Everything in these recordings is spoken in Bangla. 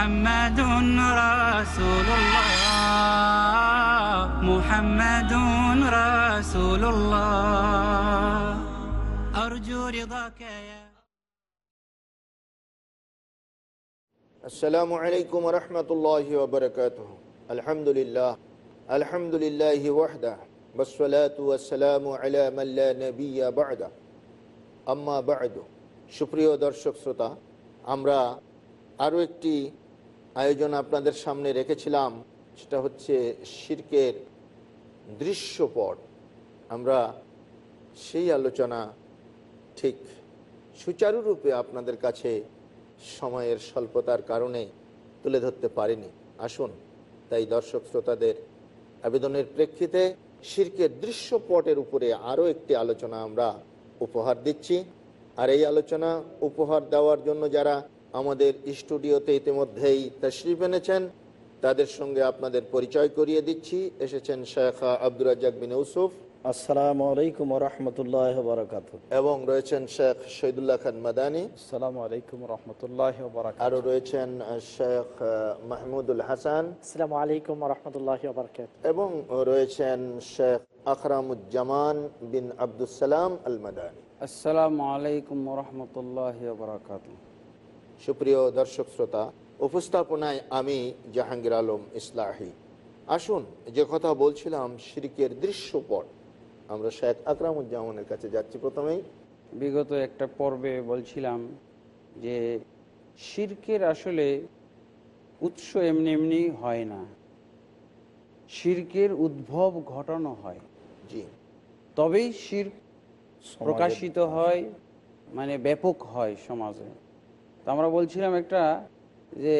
محمد رسول الله محمد رسول الله أرجو رضاك يا السلام عليكم ورحمة الله وبركاته الحمد لله الحمد لله وحده والصلاة والسلام على من لا نبي بعده أما بعد সুপ্রিয় দর্শক শ্রোতা আমরা আরও একটি আয়োজন আপনাদের সামনে রেখেছিলাম, সেটা হচ্ছে শির্কের দৃশ্যপট। আমরা সেই আলোচনা ঠিক সুচারুরূপে আপনাদের কাছে সময়ের স্বল্পতার কারণে তুলে ধরতে পারিনি। আসুন, তাই দর্শক শ্রোতাদের আবেদনের প্রেক্ষিতে শির্কের দৃশ্যপটের উপরে আরও একটি আলোচনা আমরা উপহার দিচ্ছি। আর এই আলোচনা উপহার দেওয়ার জন্য যারা আমাদের স্টুডিওতে ইতিমধ্যেই তশরিফ এনেছেন। তাদের সঙ্গে আপনাদের পরিচয় করিয়ে দিচ্ছি। এসেছেন শেখা আব্দুর রাজাক বিন ইউসুফ। আসসালামু আলাইকুম রহমতুল্লাহ বরকাত এবং রয়েছেন শেখ শহীদুল্লাহ খান মাদানী। আসসালামু আলাইকুম রহমতুল্লাহ বরকাত আরও রয়েছেন শেখ মাহমুদুল হাসান। আসসালামু আলাইকুম রহমতুল্লাহ এবং রয়েছেন শেখ আকরামুজ্জামান বিন আব্দুসালাম আল মাদানী আসসালামু আলাইকুম রহমতুল্লাহ বরকাত সুপ্রিয় দর্শক শ্রোতা উপস্থাপনায় আমি জাহাঙ্গীর আলম ইসলাহি। আসুন যে কথা বলছিলাম শিরিকের দৃশ্যপট আমরা শেখ আকরামুজ্জামানের কাছে যাচ্ছি প্রথমেই। বিগত একটা পর্বে বলছিলাম যে শির্কের আসলে উৎস এমনি এমনি হয় না। শির্কের উদ্ভব ঘটানো হয়। জি। তবেই শির প্রকাশিত হয় মানে ব্যাপক হয় সমাজে। তো আমরা বলছিলাম একটা যে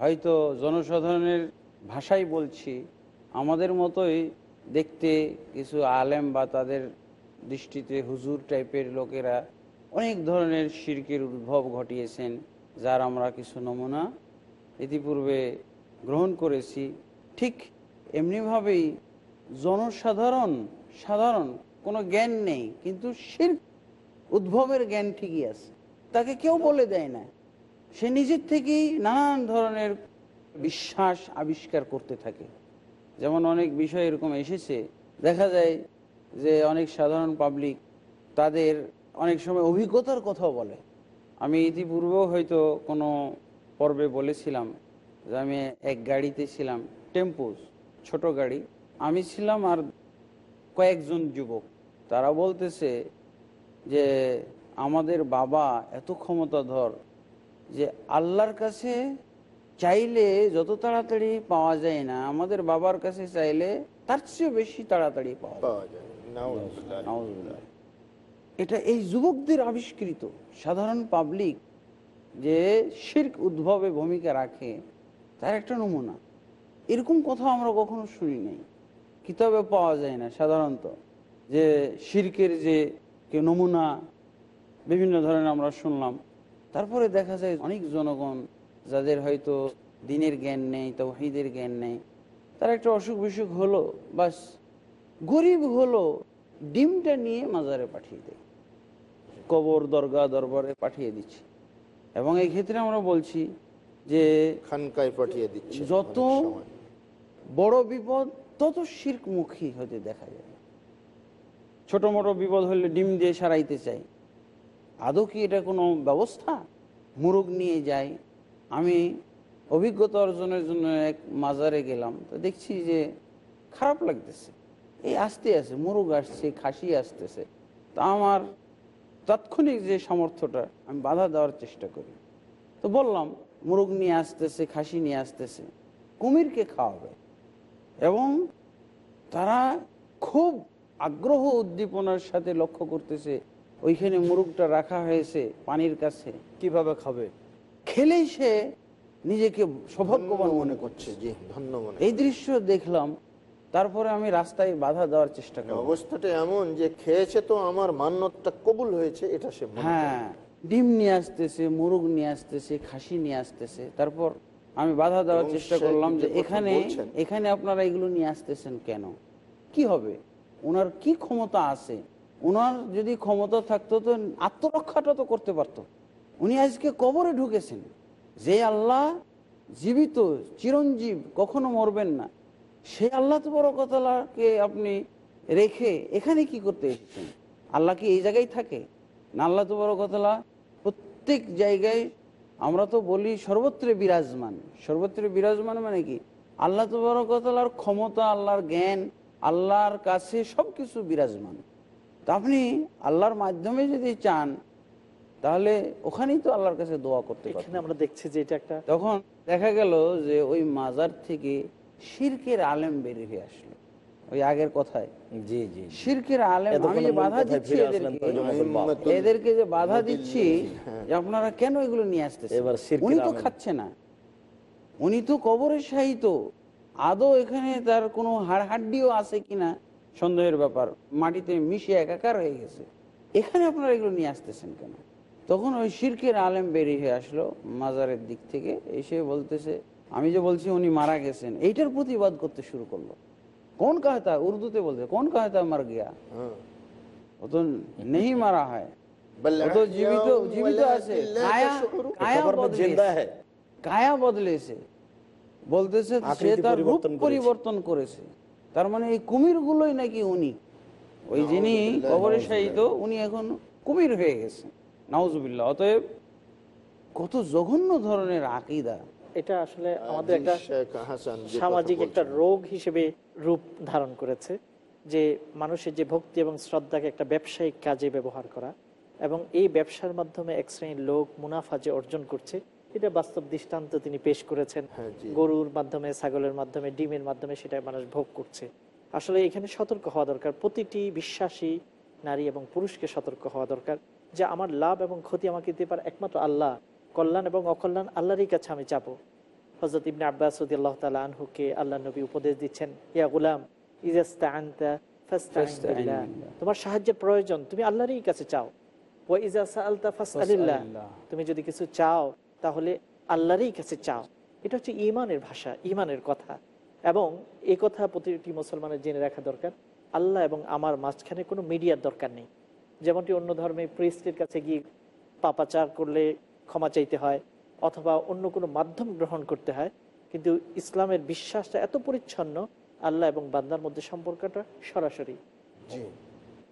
হয়তো জনসাধারণের ভাষাই বলছি, আমাদের মতোই দেখতে কিছু আলেম বা তাদের দৃষ্টিতে হুজুর টাইপের লোকেরা অনেক ধরনের শির্কের উদ্ভব ঘটিয়েছেন, যার আমরা কিছু নমুনা ইতিপূর্বে গ্রহণ করেছি। ঠিক এমনিভাবেই জনসাধারণ, সাধারণ কোনো জ্ঞান নেই, কিন্তু শির উদ্ভবের জ্ঞান ঠিকই আছে। তাকে কেউ বলে দেয় না। সে নিজের থেকেই নানান ধরনের বিশ্বাস আবিষ্কার করতে থাকে। যেমন অনেক বিষয় এরকম এসেছে। দেখা যায় যে অনেক সাধারণ পাবলিক তাদের অনেক সময় অভিজ্ঞতার কথাও বলে। আমি ইতিপূর্বেও হয়তো কোনো পর্বে বলেছিলাম যে আমি এক গাড়িতে ছিলাম, টেম্পোস, ছোট গাড়ি। আমি ছিলাম আর কয়েকজন যুবক। তারা বলতেছে যে আমাদের বাবা এত ক্ষমতাধর যে আল্লাহর কাছে চাইলে যত তাড়াতাড়ি পাওয়া যায় না আমাদের বাবার কাছে চাইলে তার চেয়ে বেশি তাড়াতাড়ি পাওয়া যায়। এটা এই যুবকদের আবিষ্কৃত। সাধারণ পাবলিক যে শির্ক উদ্ভবে ভূমিকা রাখে তার একটা নমুনা। এরকম কথা আমরা কখনো শুনি নাই। কিতাবে পাওয়া যায় না সাধারণত যে শির্কের যে নমুনা বিভিন্ন ধরনের আমরা শুনলাম। তারপরে দেখা যায় অনেক জনগণ যাদের হয়তো দিনের জ্ঞান নেই তৌহিদের জ্ঞান নেই তার একটা অসুখ বিসুখ হলো বাস গরিব হলো ডিমটা নিয়ে মাজারে পাঠিয়ে দেয়। কবর দরগা দরবারে পাঠিয়ে দিচ্ছে। এবং এই ক্ষেত্রে আমরা বলছি যে খানকায় পাঠিয়ে দিচ্ছে যত বড় বিপদ তত শির্কমুখী হতে দেখা যায়। ছোট মোটো বিপদ হলে ডিম দিয়ে সারাইতে চাই আদৌ কি এটা কোনো ব্যবস্থা? মুরগ নিয়ে যাই। আমি অভিজ্ঞতা অর্জনের জন্য এক মাজারে গেলাম, তো দেখছি যে খারাপ লাগতেছে। এই আসতে আসে মুরগ আসছে, খাসি আসতেছে। তা আমার তাৎক্ষণিক যে সামর্থ্যটা, আমি বাধা দেওয়ার চেষ্টা করি। তো বললাম, মুরগ নিয়ে আসতেছে, খাসি নিয়ে আসতেছে, কুমিরকে খাওয়াবে। এবং তারা খুব আগ্রহ, উদ্দীপনার সাথে লক্ষ্য করতেছে ওইখানে মুরগটা রাখা হয়েছে পানির কাছে। কীভাবে খাবে? খেলেই সে নিজেকে সৌভাগ্যবান মনে করছে যে ধন্য মনে এই দৃশ্য দেখলাম তারপরে আমি রাস্তায় বাধা দেওয়ার চেষ্টা করি অবস্থাটা এমন যে খেয়েছে তো আমার মান্যতটা কবুল হয়েছে এটা সে হ্যাঁ ডিম নিয়ে আসতেছে মুরগ নিয়ে আসতেছে খাসি নিয়ে আসতেছে। তারপর আমি বাধা দেওয়ার চেষ্টা করলাম যে যে এখানে এখানে আপনারা এগুলো নিয়ে আসতেছেন কেন? কি হবে? ওনার কি ক্ষমতা আছে? ওনার যদি ক্ষমতা থাকতো তো আত্মরক্ষাটা তো করতে পারতো। উনি আজকে কবরে ঢুকেছেন। যে আল্লাহ জীবিত, চিরঞ্জীব, কখনো মরবেন না। সে আল্লাহ তবরকতলাকে আপনি রেখে এখানে কি করতে এসেছেন? আল্লাহ কি এই জায়গায় থাকে? না আল্লাহ তবরকতলা প্রত্যেক জায়গায় আমরা তো বলি সর্বত্র বিরাজমান। সর্বত্রে বিরাজমান মানে কি? আল্লাহ তবরকতলার ক্ষমতা, আল্লাহর জ্ঞান, আল্লাহর কাছে সব কিছু বিরাজমান। তা আপনি আল্লাহর মাধ্যমে যদি চান তাহলে ওখানেই তো আল্লাহর কাছে দোয়া করতে পারেন আমরা দেখছি যে এটা একটা তখন দেখা গেল যে ওই মাজার থেকে শিরকের আলেম বেরিয়ে আসলো। ওই আগের কথায়। জি জি শিরকের আলেম আমি যে বাধা দিচ্ছি এদেরকে। যে বাধা দিচ্ছি যে আপনারা কেন এগুলো নিয়ে আসতেছেন? এবার উনি তো খাচ্ছে না। উনি তো কবরের সাহিত আদৌ এখানে তার কোনো হাড় হাড্ডিও আছে কিনা? সন্দেহের ব্যাপার মাটিতে মিশে একাকার হয়ে গেছে। এখানে আপনারা এগুলো নিয়ে আসতেছেন কেন? তখন ওই শিরকের আলেম বেরিয়ে আসলো মাজারের দিক থেকে এসে বলতেছে আমি যে বলছি উনি মারা গেছেন। এইটার প্রতিবাদ করতে শুরু করল। কোন কাহতা উর্দুতে বলছে কোন কাহতা মার গিয়া? হ্যাঁ। ও তো নেই মারা হয়। তো জীবিত জীবিত আছে। হ্যাঁ কায়া বদলেছে। বলতেছে সে তার রূপ পরিবর্তন করেছে। তার মানে এই কুমির গুলোই নাকি উনি? ওই যিনি কবরে শাহিত উনি এখন কুমির হয়ে গেছে। নাউজুবিল্লাহ অতএব কত জঘন্য ধরনের আকিদা। এটা আসলে আমাদের একটা শেখ হাসান যে কথা সামাজিক একটা রোগ হিসেবে রূপ ধারণ করেছে যে মানুষের যে ভক্তি এবং শ্রদ্ধাকে একটা ব্যবসায়িক কাজে ব্যবহার করা এবং এই ব্যবসার মাধ্যমে এক শ্রেণির লোক মুনাফা যে অর্জন করছে এটা বাস্তব দৃষ্টান্ত তিনি পেশ করেছেন। হ্যাঁ, গরুর মাধ্যমে ছাগলের মাধ্যমে ডিমের মাধ্যমে সেটা মানুষ ভোগ করছে। আসলে এখানে সতর্ক হওয়া দরকার। প্রতিটি বিশ্বাসী নারী এবং পুরুষকে সতর্ক হওয়া দরকার যে আমার লাভ এবং ক্ষতি আমাকে দিতে পারে একমাত্র আল্লাহ। কল্যাণ এবং অকল্যাণ আল্লাহরই কাছে আমি চাবো। হজরত ইবনে আব্বাস আল্লাহ তালা আনহুকে আল্লাহ নবী উপদেশ দিচ্ছেন ইয়া গুলাম ইজাস্তা আনতা। তোমার সাহায্যের প্রয়োজন তুমি আল্লাহরই কাছে চাও। ও ইজা সাআলতা ফাসআলিল্লাহ ফাসআলিল্লাহ। তুমি যদি কিছু চাও তাহলে আল্লাহরই কাছে চাও। এটা হচ্ছে ইমানের ভাষা ইমানের কথা। এবং এই কথা প্রতিটি মুসলমানের জেনে রাখা দরকার। আল্লাহ এবং আমার মাঝখানে কোনো মিডিয়ার দরকার নেই। যেমনটি অন্য ধর্মে প্রিস্টের কাছে গিয়ে পাপাচার করলে ক্ষমা চাইতে হয় অথবা অন্য কোনো মাধ্যম গ্রহণ করতে হয়। কিন্তু ইসলামের বিশ্বাসটা এত পরিচ্ছন্ন আল্লাহ এবং বান্দার মধ্যে সম্পর্কটা সরাসরি।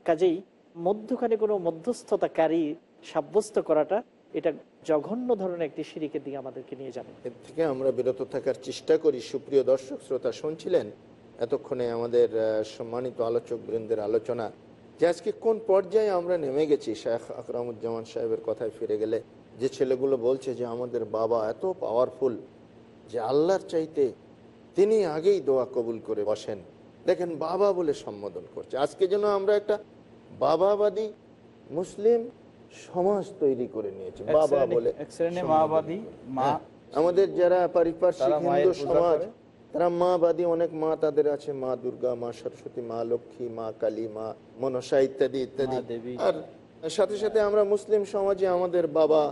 কাজেই মধ্যখানে কোনো মধ্যস্থতাকারী সাব্যস্ত করাটা এটা জঘন্য ধরনের একটি সিঁড়িকে দিকে আমাদেরকে নিয়ে যাবে। এর থেকে আমরা বিরত থাকার চেষ্টা করি। সুপ্রিয় দর্শক, শ্রোতা শুনছিলেন এতক্ষণে আমাদের সম্মানিত আলোচক বৃন্দের আলোচনা যে আজকে কোন পর্যায়ে আমরা নেমে গেছি? শেখ আকরামুজ্জামান সাহেবের কথায় ফিরে গেলে যে ছেলেগুলো বলছে যে আমাদের বাবা এত পাওয়ারফুল যে আল্লাহর চাইতে তিনি আগেই দোয়া কবুল করে বসেন। দেখেন, বাবা বলে সম্বোধন করছে। আজকে যেন আমরা একটা বাবাবাদী মুসলিম সমাজ তৈরি করে নিয়েছি। বাবা বলে মা হ্যাঁ, আমাদের যারা পারিপার্শ্বিক হিন্দু সমাজ। তারা মাবাদী অনেক মা তাদের আছে মা দুর্গা মা সরস্বতী মা লক্ষ্মী মা কালী মা মনসা ইত্যাদি ইত্যাদি। আর সাথে সাথে আমরা মুসলিম সমাজে আমাদের বাবা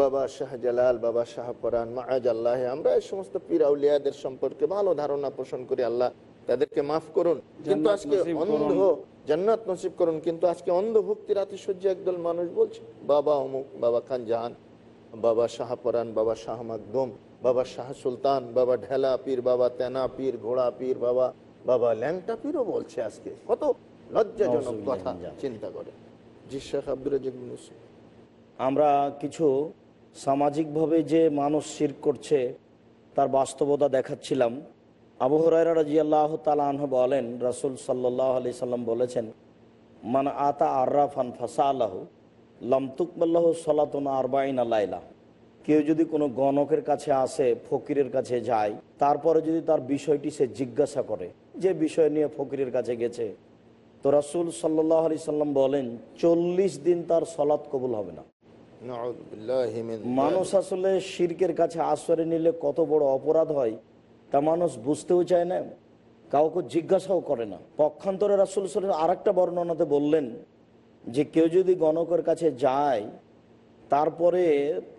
বাবা শাহজালাল বাবা শাহপরান মা আজ আল্লাহ আমরা এই সমস্ত পীর আউলিয়াদের সম্পর্কে ভালো ধারণা পোষণ করি আল্লাহ তাদেরকে মাফ করুন কিন্তু আজকে অন্ধ জান্নাত নসিব করুন কিন্তু আজকে অন্ধভক্তির আতিশয্য একদল মানুষ বলছে বাবা অমুক বাবা খান জাহান বাবা শাহপরান বাবা শাহ মাকদুম বাবা শাহ সুলতান বাবা ঢেলা পীর বাবা তেনা পীর ঘোড়া পীর বাবা বাবা ল্যাংটা পীরও বলছে আজকে। কত লজ্জাজনক কথা চিন্তা করে। জি শেখ আব্দুল আমরা কিছু সামাজিকভাবে যে মানুষ শির করছে তার বাস্তবতা দেখাচ্ছিলাম। আবু হরাইরা রাজি আল্লাহ তালাহ বলেন রাসুল সাল্লাহ আলি সাল্লাম বলেছেন মান আতা আর্রাফান ফাসা আল্লাহ লামতুকবাল্লাহ সলাতন আরবাইন আল্লাহ কেউ যদি কোনো গণকের কাছে আসে ফকিরের কাছে যায় তারপরে যদি তার বিষয়টি সে জিজ্ঞাসা করে যে বিষয় নিয়ে ফকিরের কাছে গেছে? তো রাসুল সাল্লাহ আলি সাল্লাম বলেন চল্লিশ দিন তার সলাৎ কবুল হবে না। মানুষ আসলে শির্কের কাছে আশ্রয় নিলে কত বড় অপরাধ হয় তা মানুষ বুঝতেও চায় না কাউকে জিজ্ঞাসাও করে না। পক্ষান্তরে রাসুল সাল্লাম আর একটা বর্ণনাতে বললেন যে কেউ যদি গণকের কাছে যায় তারপরে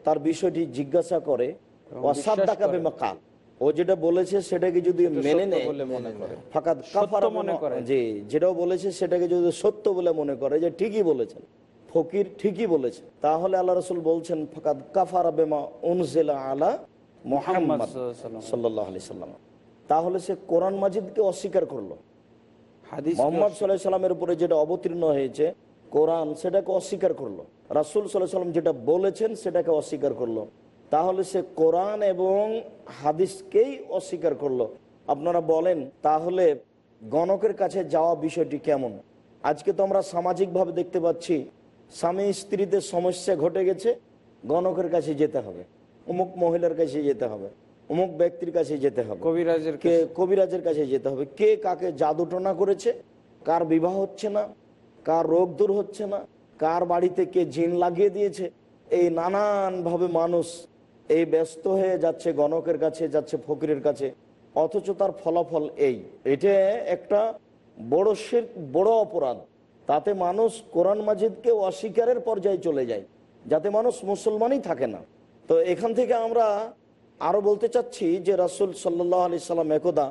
তার বিষয়টি জিজ্ঞাসা করে। ও যেটা বলেছে সেটাকে যদি মেনে নেয়। বলে মনে করে। ফাঁকা সত্য মনে করে। জি যেটাও বলেছে সেটাকে যদি সত্য বলে মনে করে যে ঠিকই বলেছেন। ফকির ঠিকই বলেছে। তাহলে আল্লাহ রসুল বলছেন ফাকাদ কাফার বেমা উনজিলা আলা মোহাম্মদ। সাল্লাহ আলি সাল্লাম। তাহলে সে কোরআন মাজিদকে অস্বীকার করল। হাদিস মোহাম্মদ সাল্লাহ সাল্লামের উপরে যেটা অবতীর্ণ হয়েছে কোরআন সেটাকে অস্বীকার করল। রাসুল সাল্লাহ সাল্লাম যেটা বলেছেন সেটাকে অস্বীকার করল। তাহলে সে কোরআন এবং হাদিসকেই অস্বীকার করল। আপনারা বলেন তাহলে গণকের কাছে যাওয়া বিষয়টি কেমন? আজকে তো আমরা সামাজিকভাবে দেখতে পাচ্ছি স্বামী স্ত্রীতে সমস্যা ঘটে গেছে গণকের কাছে যেতে হবে। অমুক মহিলার কাছে যেতে হবে অমুক ব্যক্তির কাছে যেতে হবে। কবিরাজের কে কবিরাজের কাছে যেতে হবে? কে কাকে জাদুটনা করেছে? কার বিবাহ হচ্ছে না? কার রোগ দূর হচ্ছে না? কার বাড়িতে কে জিন লাগিয়ে দিয়েছে? এই নানানভাবে মানুষ এই ব্যস্ত হয়ে যাচ্ছে গণকের কাছে যাচ্ছে ফকিরের কাছে। অথচ তার ফলাফল এই। এটা একটা বড় শির বড় অপরাধ। তাতে মানুষ কোরআন মাজিদকে অস্বীকারের পর্যায়ে চলে যায়। যাতে মানুষ মুসলমানই থাকে না। তো এখান থেকে আমরা আরও বলতে চাচ্ছি যে রাসুল সাল্লাহ আলি সাল্লাম একদা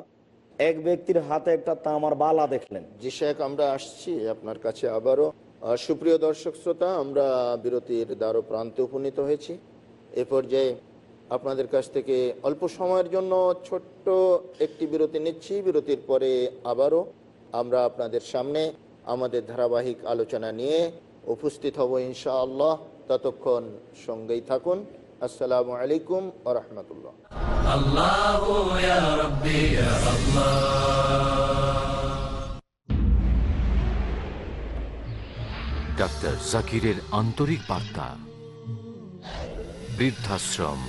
এক ব্যক্তির হাতে একটা তামার বালা দেখলেন। জি শেখ, আমরা আসছি আপনার কাছে আবারও। সুপ্রিয় দর্শক শ্রোতা, আমরা বিরতির দ্বারো প্রান্তে উপনীত হয়েছি। এ পর্যায়ে আপনাদের কাছ থেকে অল্প সময়ের জন্য ছোট্ট একটি বিরতি নিচ্ছি। বিরতির পরে আবারও আমরা আপনাদের সামনে আমাদের ধারাবাহিক আলোচনা নিয়ে উপস্থিত হব ইনশাআল্লাহ। ততক্ষণ সঙ্গেই থাকুন। আসসালামু আলাইকুম আহমতুল্লাহ ডাক্তার জাকিরের আন্তরিক বার্তা। বৃদ্ধাশ্রম।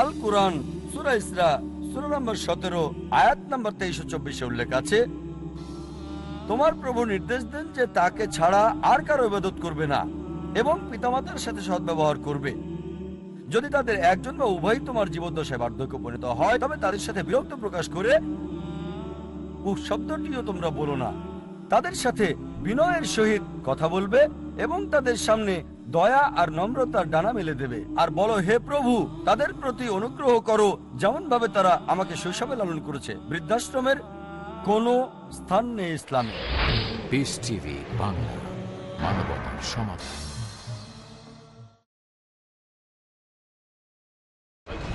আল কোরআন সুরাইসরা সুর নম্বর সতেরো, আয়াত নম্বর তেইশ চব্বিশে উল্লেখ আছে, তোমার প্রভু নির্দেশ দেন যে তাকে ছাড়া আর কারও ইবাদত করবে না। এবং পিতামাতার সাথে সদ্ব্যবহার করবে। যদি তাদের একজন বা উভয় তোমার জীবদ্দশায় বার্ধক্য পরিণত হয়, তবে তাদের সাথে বিরক্ত প্রকাশ করে শব্দটিও তোমরা বলো না। তাদের সাথে বিনয়ের সহিত কথা বলবে এবং তাদের সামনে দয়া আর নম্রতার ডানা মেলে দেবে। আর বলো, হে প্রভু, তাদের প্রতি অনুগ্রহ করো যেমন ভাবে তারা আমাকে শৈশবে লালন করেছে। বৃদ্ধাশ্রমের কোন স্থান নেই ইসলামে। বাংলা, মানবতার সমাধান।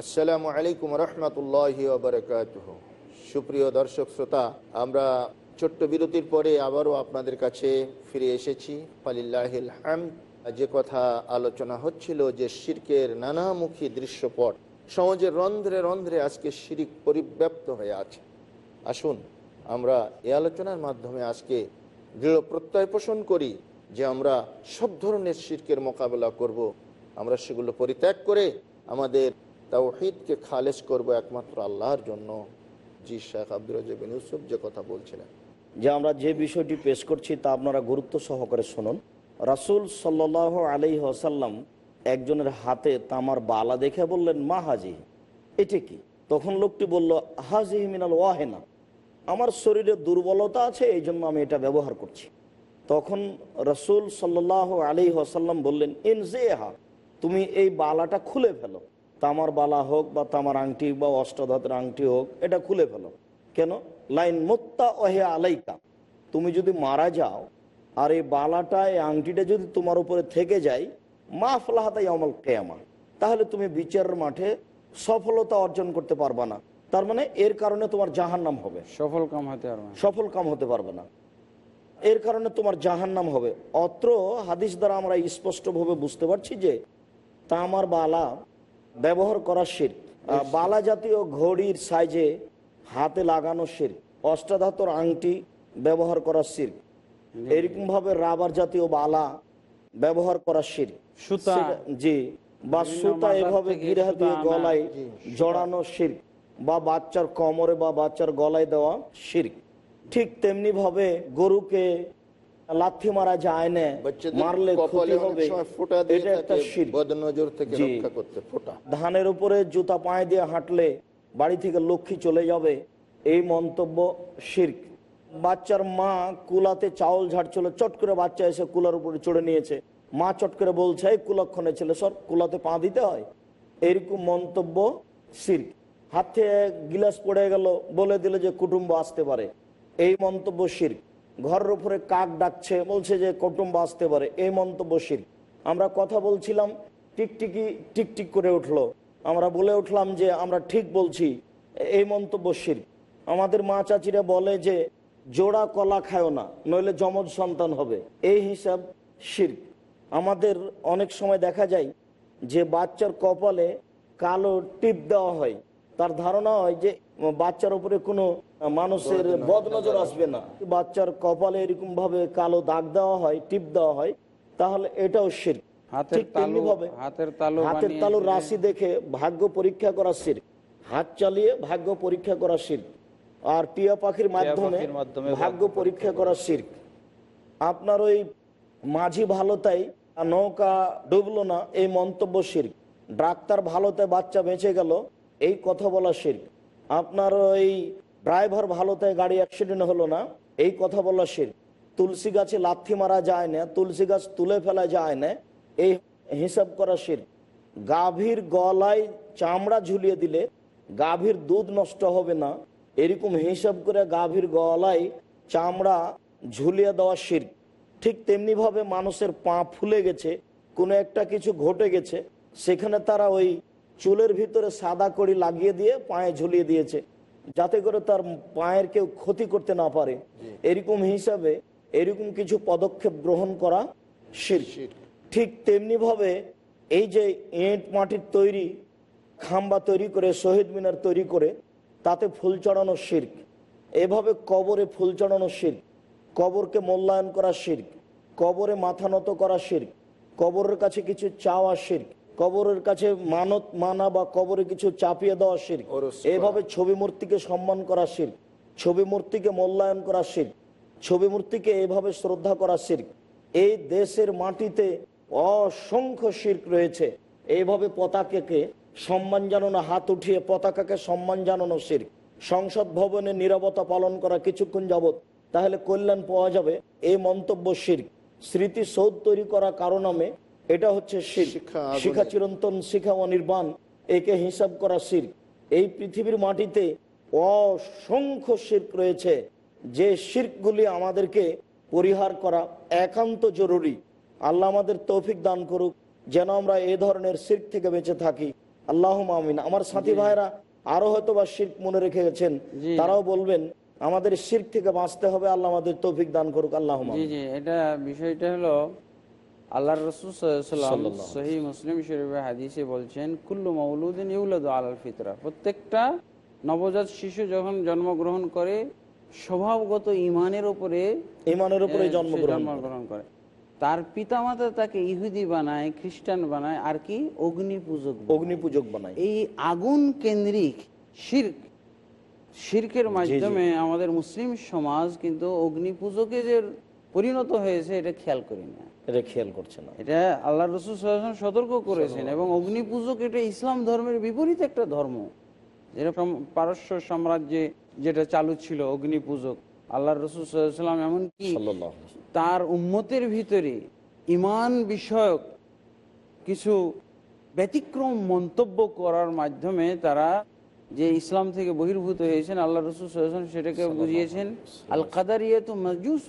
আসসালামু আলাইকুম রহমতুল্লাহ সুপ্রিয় দর্শক শ্রোতা, আমরা ছোট্ট বিরতির পরে আবারও আপনাদের কাছে ফিরে এসেছি। ফালিল্লাহিল যে কথা আলোচনা হচ্ছিল যে শির্কের নানামুখী দৃশ্যপট, সমাজের রন্ধ্রে রন্ধ্রে আজকে শিরিক পরিব্যাপ্ত হয়ে আছে। আসুন, আমরা এই আলোচনার মাধ্যমে আজকে দৃঢ় প্রত্যয় পোষণ করি। যে আমরা সব ধরনের শির্কের মোকাবেলা করব। আমরা সেগুলো পরিত্যাগ করে আমাদের তাওহিদকে খালেজ করব একমাত্র আল্লাহর জন্য। জি শেখ আব্দুল ইউসুফ যে কথা বলছিলেন। যে আমরা যে বিষয়টি পেশ করছি তা আপনারা গুরুত্ব সহকারে শুনুন। রাসুল সাল্লাহ আলি আসাল্লাম একজনের হাতে তামার বালা দেখে বললেন, মা হাজি, এটা কি? তখন লোকটি বলল, হাজি মিনাল ওয়াহেনা, আমার শরীরে দুর্বলতা আছে এই জন্য আমি এটা ব্যবহার করছি। তখন রসুল সাল্লাহ আলী আসাল্লাম বললেন ইন জেহা তুমি এই বালাটা খুলে ফেলো। তামার বালা হোক বা তামার আংটি বা অষ্টধাতের আংটি হোক এটা খুলে ফেলো। কেন? লাইন মোত্তা ওহে আলাইকা তুমি যদি মারা যাও আর এই বালাটা এই আংটিটা যদি তোমার উপরে থেকে যায় মা ফলাহাতাই আমল কেয়ামা তাহলে তুমি বিচারের মাঠে সফলতা অর্জন করতে পারবা না। তার মানে এর কারণে তোমার জাহান নাম হবে। সফল কাম হতে পারবে না। সফল কাম হতে পারবে না। এর কারণে তোমার জাহান নাম হবে। অত্র হাদিস দ্বারা আমরা স্পষ্টভাবে বুঝতে পারছি যে তামার বালা ব্যবহার করা শির। বালা জাতীয় ঘড়ির সাইজে হাতে লাগানো শির। অষ্টাধাতর আংটি ব্যবহার করা শির। এরকম ভাবে রাবার জাতীয় বালা ব্যবহার করা শির। সুতা। জি বা সুতা এভাবে গিরা দিয়ে গলায় জড়ানো শির বা বাচ্চার কোমরে বা বাচ্চার গলায় দেওয়া শির। ঠিক তেমনি ভাবে গরুকে লাথি মারা যায় না মারলে ক্ষতি হবে। সময় ফোঁটা দিয়ে এটা একটা বদনজর থেকে রক্ষা করতে ফোঁটা। ধানের উপরে জুতা পায়ে দিয়ে হাঁটলে বাড়ি থেকে লক্ষ্মী চলে যাবে। এই মন্তব্য শির্ক। বাচ্চার মা কুলাতে চাউল ঝাড়ছিল চট করে বাচ্চা এসে কুলার উপরে চড়ে নিয়েছে। মা চট করে বলছে এই কুলক্ষণে ছেলে সর কুলাতে পা দিতে হয়? এরকম মন্তব্য শির্ক। হাতে গিলাস পড়ে গেল বলে দিল যে কুটুম্ব আসতে পারে। এই মন্তব্য শির্ক ঘরের উপরে কাক ডাকছে, বলছে যে কুটুম্ব আসতে পারে। এই মন্তব্য শির্ক আমরা কথা বলছিলাম, টিকটিকি, টিকটিক করে উঠল। আমরা বলে উঠলাম যে আমরা ঠিক বলছি, এই মন্তব্য শির। আমাদের মা চাচিরা বলে যে জোড়া কলা খায়ও না, নইলে যমজ সন্তান হবে। এই হিসাব শির। আমাদের অনেক সময় দেখা যায় যে বাচ্চার কপালে কালো টিপ দেওয়া হয়। তার ধারণা হয় যে বাচ্চার উপরে কোনো মানুষের বদনজর আসবে না। বাচ্চার কপালে এরকম ভাবে কালো দাগ দেওয়া হয় টিপ দেওয়া হয় তাহলে এটাও শির। হাতের তালু রাশি দেখে ভাগ্য পরীক্ষা করা শির। হাত চালিয়ে ভাগ্য পরীক্ষা করা শির। আর টিয়া পাখির মাধ্যমে পাখির মাধ্যমে ভাগ্য পরীক্ষা করা শির। আপনার ওই মাঝি ভালোতাই নৌকা ডুবলো না এই মন্তব্য শির। ডাক্তার ভালোতে বাচ্চা বেঁচে গেল এই কথা বলা শির। আপনার ওই ড্রাইভার ভালো তাই গাড়ি অ্যাক্সিডেন্ট হলো না। এই কথা বলা শির তুলসী গাছে লাথি মারা যায় না, তুলসী গাছ তুলে ফেলা যায় না। এই হিসাব করা শির গাভীর গলায় চামড়া ঝুলিয়ে দিলে গাভীর দুধ নষ্ট হবে না। এরকম হিসাব করে গাভীর গলায় চামড়া ঝুলিয়ে দেওয়া শির ঠিক তেমনিভাবে মানুষের পা ফুলে গেছে, কোনো একটা কিছু ঘটে গেছে। সেখানে তারা ওই চুলের ভিতরে সাদা কড়ি লাগিয়ে দিয়ে পায়ে ঝুলিয়ে দিয়েছে। যাতে করে তার পায়ের কেউ ক্ষতি করতে না পারে। এরকম হিসাবে এরকম কিছু পদক্ষেপ গ্রহণ করা শির। ঠিক তেমনি ভাবে এই যে ইট মাটির তৈরি খাম্বা তৈরি করে শহীদ মিনার তৈরি করে তাতে ফুল চড়ানো শির্ক এভাবে কবরে ফুল চড়ানো শির্ক কবরকে মূল্যায়ন করা শির্ক কবরে মাথা নত করা শির্ক কবরের কাছে কিছু চাওয়া শির্ক কবরের কাছে মানত মানা বা কবরে কিছু চাপিয়ে দেওয়া করা। এভাবে ছবি মূর্তিকে সম্মান করা শির্ক ছবি মূর্তিকে মূল্যায়ন করা শির্ক ছবি মূর্তিকে এভাবে শ্রদ্ধা করা শির্ক এই দেশের মাটিতে অসংখ্য শির্ক রয়েছে। এইভাবে পতাকাকে সম্মান জানানো হাত উঠিয়ে পতাকাকে সম্মান জানানো শির্ক সংসদ ভবনে নিরাপত্তা পালন করা কিছুক্ষণ যাবত তাহলে কল্যাণ পাওয়া যাবে। এই মন্তব্য শির্ক স্মৃতি সৌধ তৈরি করা কারও নামে এটা হচ্ছে। শিখা চিরন্তন শিখা অনির্বাণ একে হিসাব করা শির্ক। এই পৃথিবীর মাটিতে অসংখ্য শির্ক রয়েছে। যে শির্কগুলি আমাদেরকে পরিহার করা একান্ত জরুরি। আল্লাহ আমাদের তৌফিক দান করুক যেন আমরা এ ধরনের শির্ক থেকে বেঁচে থাকি। আল্লাহ মামিন আমার সাথী ভাইরা আরও হয়তো বা শির্ক মনে রেখে গেছেন তারাও বলবেন আমাদের শির্ক থেকে বাঁচতে হবে আল্লাহ আমাদের তৌফিক দান করুক আল্লাহ এটা বিষয়টা হলো আল্লাহ রসুল সহি মুসলিম শরীফের হাদিসে বলছেন কুল্লু মৌলুদিন ইউলাদ আলাল ফিতরা। প্রত্যেকটা নবজাত শিশু যখন জন্মগ্রহণ করে স্বভাবগত ইমানের উপরে ইমানের উপরে জন্মগ্রহণ করে। তার পিতামাতা তাকে ইহুদি বানায় খ্রিস্টান বানায় আর কি? অগ্নি পূজক বানায়। অগ্নি পূজক বানাই এই আগুন কেন্দ্রিক শির্ক শির্কের মাধ্যমে আমাদের মুসলিম সমাজ কিন্তু অগ্নি পূজকে যে পরিণত হয়েছে এটা খেয়াল করি না। এটা খেয়াল করছে না। এটা আল্লাহ রসুল সতর্ক করেছেন এবং অগ্নি পূজক এটা ইসলাম ধর্মের বিপরীত একটা ধর্ম। যেরকম পারস্য সাম্রাজ্যে যেটা চালু ছিল অগ্নি পূজক আল্লাহ রসুল সাল্লাম এমনকি তার উম্মতের ভিতরে ইমান বিষয়ক কিছু ব্যতিক্রম মন্তব্য করার মাধ্যমে তারা যে ইসলাম থেকে বহির্ভূত হয়েছেন আল্লাহ রসুল সেটাকে বুঝিয়েছেন আল কাদারিয়া তো মজুস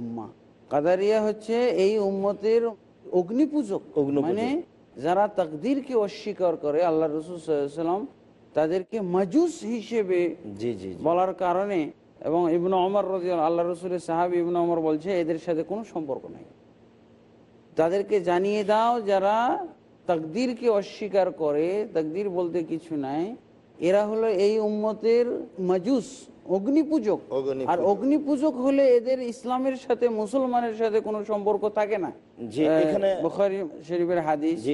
উম্মা। কাদারিয়া হচ্ছে এই উম্মতের অগ্নিপূজক। মানে যারা তাকদিরকে অস্বীকার করে আল্লাহ রসুল সাল্লাম তাদেরকে মাজুস হিসেবে। বলার কারণে এবং ইবনু অমর রাজি আল্লাহ রসুলের সাহাবি ইবনু অমর বলছে এদের সাথে কোনো সম্পর্ক নাই তাদেরকে জানিয়ে দাও যারা তাকদিরকে অস্বীকার করে তাকদির বলতে কিছু নাই এরা হলো এই উম্মতের মাজুস অগ্নিপূজক। আর অগ্নিপূজক হলে এদের ইসলামের সাথে মুসলমানের সাথে কোনো সম্পর্ক থাকে না। এখানে- বুখারী শরীফের হাদিস।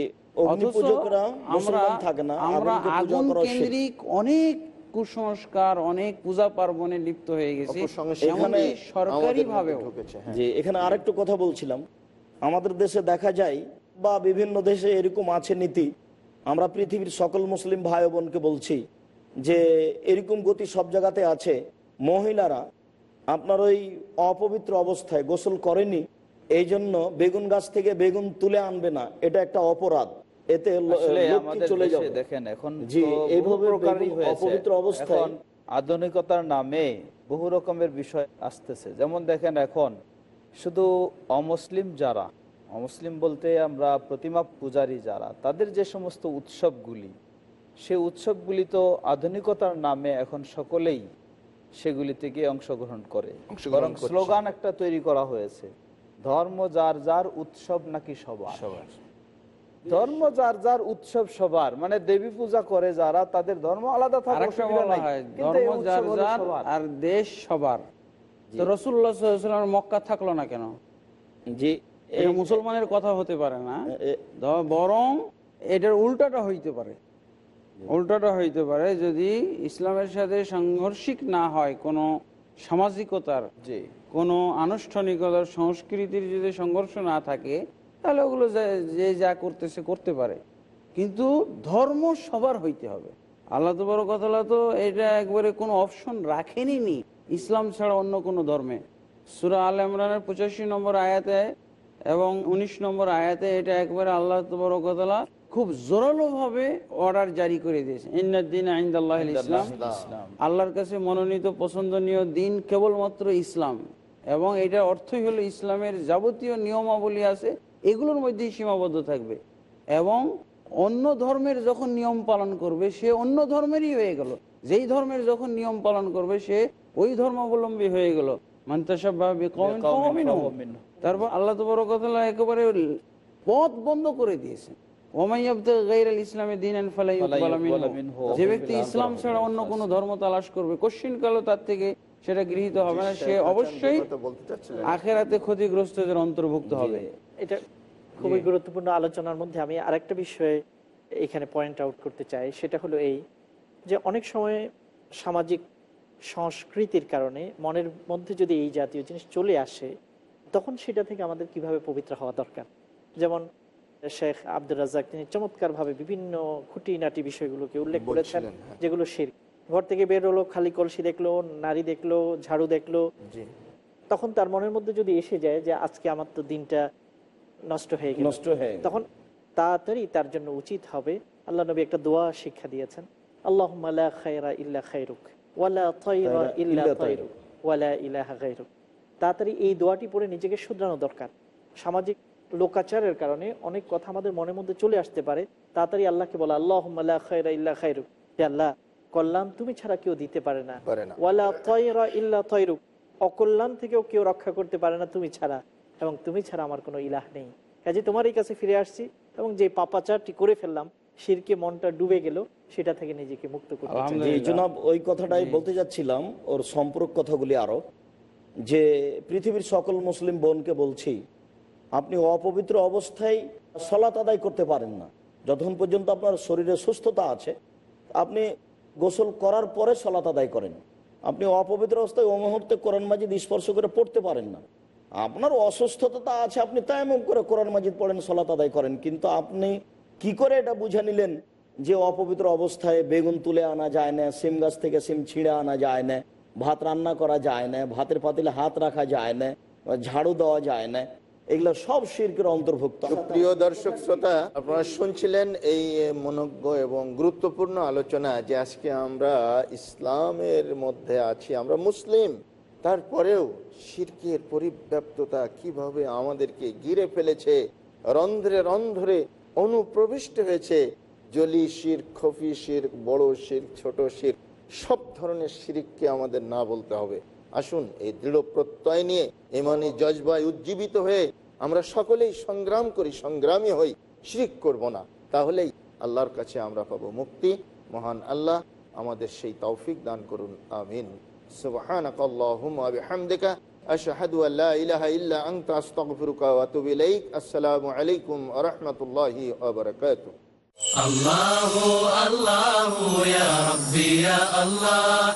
আমরা পূজা আগুন কেন্দ্রিক অনেক কুসংস্কার অনেক পূজা পার্বণে লিপ্ত হয়ে গেছি। সরকারি ঢুকেছে, হ্যাঁ। যে এখানে আরেকটু কথা বলছিলাম। আমাদের দেশে দেখা যায় বা বিভিন্ন দেশে এরকম আছে নীতি। আমরা পৃথিবীর সকল মুসলিম ভাই বোনকে বলছি যে এরকম গতি সব জায়গাতে আছে মহিলারা আপনার ওই অপবিত্র অবস্থায় গোসল করেনি এই জন্য বেগুন গাছ থেকে বেগুন তুলে আনবে না এটা একটা অপরাধ। এতে চলে যাবে। দেখেন এখন জি, এইভাবে। অপবিত্র অবস্থায়- আধুনিকতার নামে বহু রকমের বিষয় আসতেছে। যেমন দেখেন এখন শুধু অমুসলিম যারা অমুসলিম বলতে আমরা প্রতিমা পূজারী যারা তাদের যে সমস্ত উৎসবগুলি সে উৎসবগুলি তো আধুনিকতার নামে এখন সকলেই সেগুলি থেকে অংশগ্রহণ করে। বরং স্লোগান একটা তৈরি করা হয়েছে ধর্ম যার যার উৎসব নাকি সবার। ধর্ম যার যার উৎসব সবার মানে দেবী পূজা করে যারা তাদের ধর্ম আলাদা। আর দেশ সবার। তো রসুল্লাহ সাল্লাম মক্কা থাকল না কেন? জি। এই মুসলমানের কথা হতে পারে না। বরং এটার উল্টাটা হইতে পারে। উল্টাটা হইতে পারে, যদি ইসলামের সাথে সাংঘর্ষিক না হয়, কোনো সামাজিকতার যে কোনো আনুষ্ঠানিকতার সংস্কৃতির যদি সংঘর্ষ না থাকে, তাহলে ওগুলো যে- যে করতেছে করতে পারে। কিন্তু ধর্ম সবার হইতে হবে। আল্লাহ তো বড় কথা তো, এটা একবারে কোনো অপশন রাখেনি নি। ইসলাম ছাড়া অন্য কোনো ধর্মে। সুরা আল ইমরানের পঁচাশি নম্বর আয়াতে এবং ১৯ নম্বর আয়াতে এটা একবারে আল্লাহ তো বড় কথা খুব জোরালো ভাবে অর্ডার জারি করে দিয়েছে। ইন্নাদ্দিন আইন্দাল্লাহ ইসলাম। আল্লাহর কাছে মনোনীত পছন্দনীয় দিন কেবলমাত্র ইসলাম। এবং এটার অর্থই হলো ইসলামের যাবতীয় নিয়মাবলী আছে এগুলোর মধ্যেই সীমাবদ্ধ থাকবে। এবং অন্য ধর্মের যখন নিয়ম পালন করবে সে অন্য ধর্মেরই হয়ে গেল। যেই ধর্মের যখন নিয়ম পালন করবে সে ওই ধর্মাবলম্বী হয়ে গেল। তারপর আল্লাহ তো বড় কথা একেবারে পথ বন্ধ করে দিয়েছে। ইসলামে দিন যে ব্যক্তি ইসলাম ছাড়া অন্য কোনো ধর্ম তালাশ করবে কশ্চিন কালো তার থেকে সেটা গৃহীত হবে না। সে অবশ্যই আখেরাতে ক্ষতিগ্রস্তদের অন্তর্ভুক্ত হবে। এটা খুবই গুরুত্বপূর্ণ আলোচনার মধ্যে আমি আরেকটা বিষয়ে এখানে পয়েন্ট আউট করতে চাই। সেটা হলো এই যে অনেক সময় সামাজিক সংস্কৃতির কারণে মনের মধ্যে যদি এই জাতীয় জিনিস চলে আসে তখন সেটা থেকে আমাদের কীভাবে পবিত্র হওয়া দরকার? যেমন শেখ আব্দুর রাজাক তিনি চমৎকারভাবে বিভিন্ন খুঁটিনাটি বিষয়গুলোকে উল্লেখ করেছেন হ্যাঁ। যেগুলো শির ঘর থেকে বের হলো খালি কলসি দেখল নারী দেখল ঝাড়ু দেখল। তখন তার মনের মধ্যে যদি এসে যায় যে আজকে আমার তো দিনটা নষ্ট হয়ে গেল নষ্ট হয়ে তখন তাড়াতাড়ি তার জন্য উচিত হবে আল্লাহ নবী একটা দোয়া শিক্ষা দিয়েছেন আল্লাহ খায়রা ইল্লা খায়রুক ওয়ালা তৈরা ইল্লা তৈরুক ওয়ালা ইলাহা গায়রুক। তাড়াতাড়ি এই দোয়াটি পড়ে নিজেকে শুধরানো দরকার। সামাজিক লোকাচারের কারণে অনেক কথা আমাদের মনের মধ্যে চলে আসতে পারে। তাড়াতাড়ি আল্লাহকে বলা আল্লাহ খায়রা ইল্লা খায়রুক। হে আল্লাহ কল্যাণ তুমি ছাড়া কেউ দিতে পারে না। ওয়ালা তয়রা ইল্লা তয়রুক। অকল্যাণ থেকেও কেউ রক্ষা করতে পারে না তুমি ছাড়া এবং তুমি ছাড়া আমার কোনো ইলাহ নেই। কাজে তোমার এই কাছে ফিরে আসছি এবং যে পাপাচারটি করে ফেললাম শিরকে মনটা ডুবে গেল সেটা থেকে নিজেকে মুক্ত করতে। জনাব ওই কথাটাই বলতে যাচ্ছিলাম ওর সম্পর্ক কথাগুলি আরও যে পৃথিবীর সকল মুসলিম বোনকে বলছি আপনি অপবিত্র অবস্থায় সলাত আদায় করতে পারেন না। যতক্ষণ পর্যন্ত আপনার শরীরে সুস্থতা আছে, আপনি গোসল করার পরে সলাত আদায় করেন। আপনি অপবিত্র অবস্থায় ও মুহূর্তে কোরআন মাজিদ স্পর্শ করে পড়তে পারেন না। আপনার অসুস্থতা আছে, আপনি তায়ামুম করে কোরআন মাজিদ পড়েন সলাত আদায় করেন। কিন্তু আপনি কি করে এটা বুঝে নিলেন যে অপবিত্র অবস্থায় বেগুন তুলে আনা যায় না, সিম গাছ থেকে সিম ছিঁড়ে আনা যায় না, ভাত রান্না করা যায় না, ভাতের পাতিলে হাত রাখা যায় না, ঝাড়ু দেওয়া যায় না? এগুলো সব শির্কের অন্তর্ভুক্ত। প্রিয় দর্শক শ্রোতা, আপনারা শুনছিলেন এই মনজ্ঞ এবং গুরুত্বপূর্ণ আলোচনা যে আজকে আমরা ইসলামের মধ্যে আছি, আমরা মুসলিম। তারপরেও শিরকের পরিব্যাপ্ততা কীভাবে আমাদেরকে ঘিরে ফেলেছে, রন্ধ্রে রন্ধ্রে অনুপ্রবিষ্ট হয়েছে, জলি শির, খফি শির, বড় শির, ছোট শির, সব ধরনের শিরিককে আমাদের না বলতে হবে। আসুন এই দৃঢ় প্রত্যয় নিয়ে এমানি জজবায় উজ্জীবিত হয়ে আমরা সকলেই সংগ্রাম করি সংগ্রামী হই শিরিক করব না তাহলেই আল্লাহর কাছে আমরা পাবো মুক্তি মহান আল্লাহ আমাদের সেই তৌফিক দান করুন আমিন সুবহানাক আল্লাহুম্মা ওয়া বিহামদিকা আশহাদু আল লা ইলাহা ইল্লা আনতা আস্তাগফিরুকা ওয়া আতুবু ইলাইক আসসালামু আলাইকুম ওয়া রাহমাতুল্লাহি ওয়া বারাকাতুহু الله الله يا ربي يا الله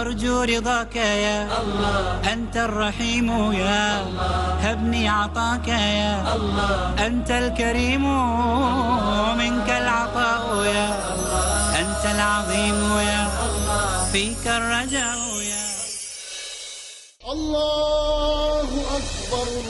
أرجو رضاك يا الله. أنت الرحيم يا الله. هبني عطاك يا الله. أنت الكريم منك العطاء يا الله. أنت العظيم يا الله. فيك الرجاء يا الله أكبر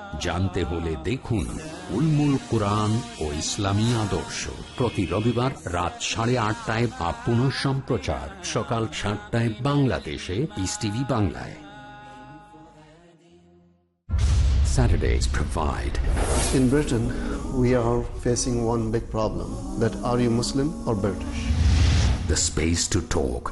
জানতে হলে দেখুন উলমুল কোরআন ও ইসলামী আদর্শ প্রতি রবিবার রাত সাড়ে আটটায় বা পুনঃ সম্প্রচার সকাল সাতটায় বাংলাদেশে পিস টিভি বাংলায় Saturdays provide In Britain, we are facing one big problem that are you Muslim or British? the space to talk